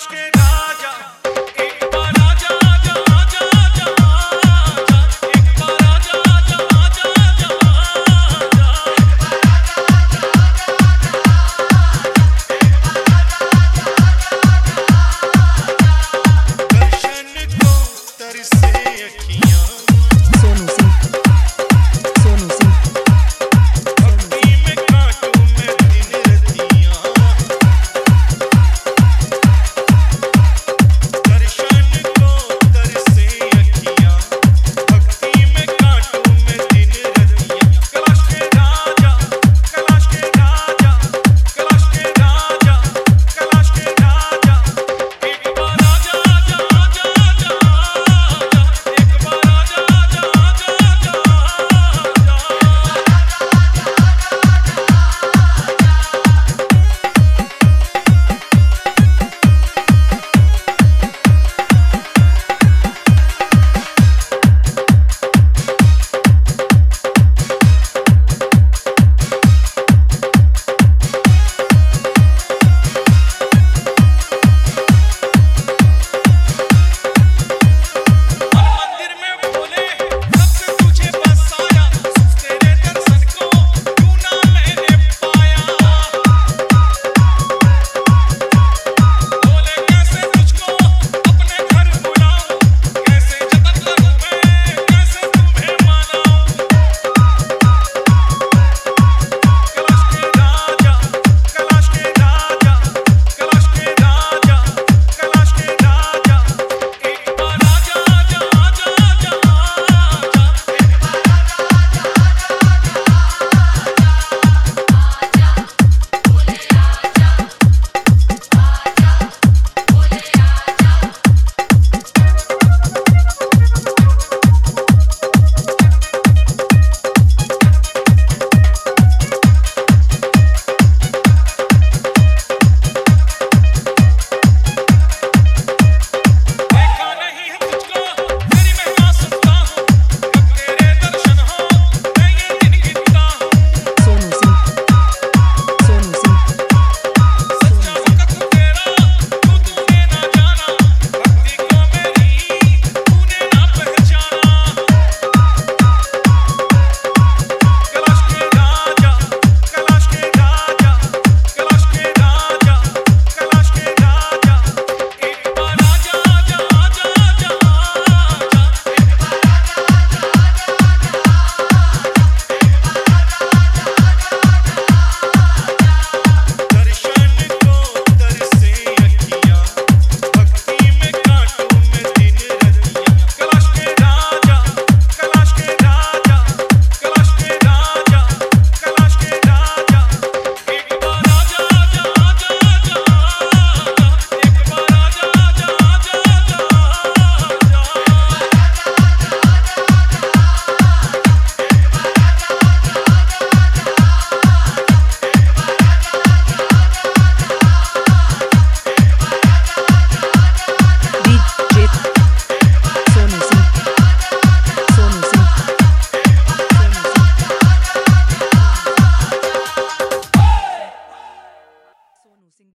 Acho